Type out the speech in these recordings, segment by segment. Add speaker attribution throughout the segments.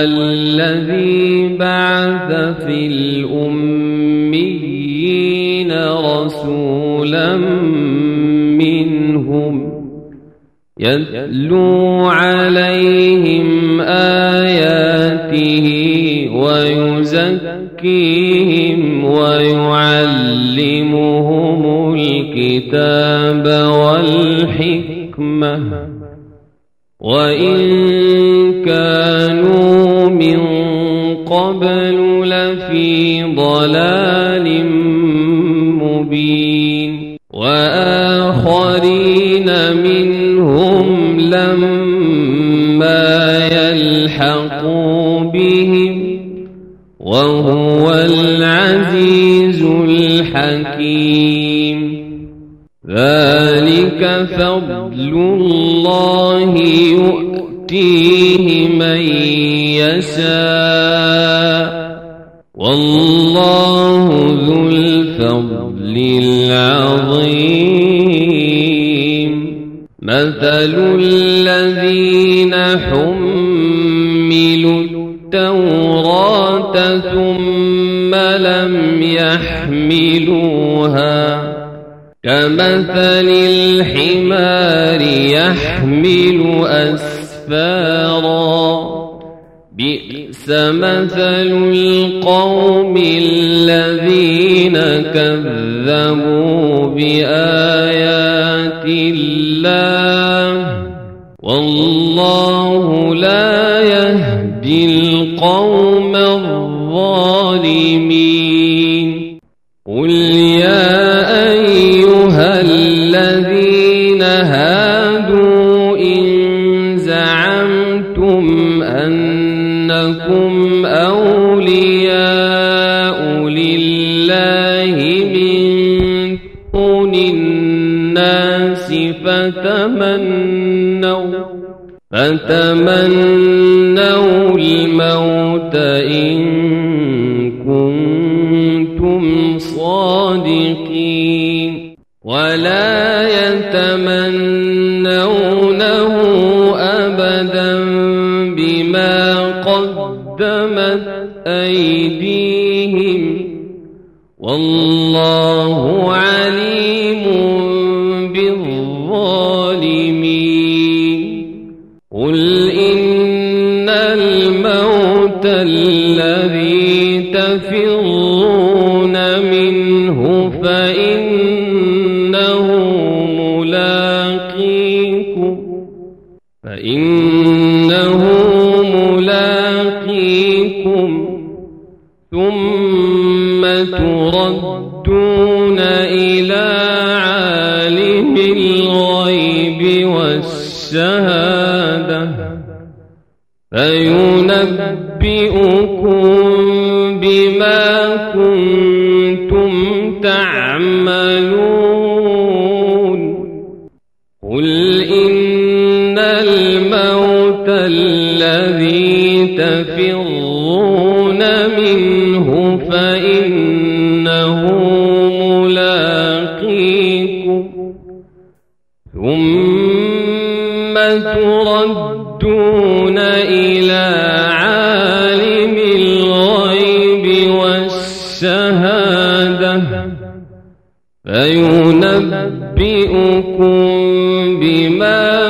Speaker 1: الذي بعث في الأميين رسولا منهم يتلو عليهم آياته ويزكيهم ويعلمهم الكتاب والحكمة وإن كان قبل لفي ضلال مبين وآخرين منهم لما يلحقوا بهم وهو العزيز الحكيم ذلك فضل الله يؤتي يؤتيه من يشاء والله ذو الفضل العظيم مثل الذين حملوا التوراة ثم لم يحملوها كمثل الحمار يحمل أسفل كفارا بئس مثل القوم الذين كذبوا بآيات الله والله لا يهدي القوم الظالمين قل يا أولياء لله من دون الناس فتمنوا فتمنوا الموت إن عليكم ثم تردون إلى عالم الغيب والشهادة فينبئكم بما كنتم تعملون قل إن الموت الذي تفرون منه فإنه ملاقيكم ثم تردون إلى عالم الغيب والشهادة فينبئكم بما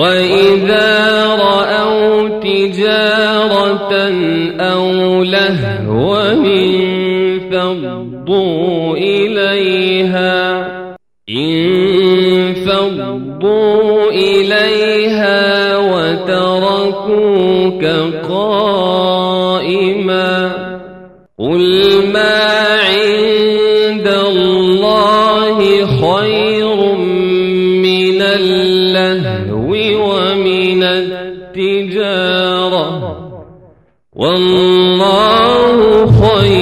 Speaker 1: وإذا رأوا تجارة أو لهوا انفضوا إليها انفضوا إليها وتركوك قائما قل ما اللهو ومن التجارة والله خير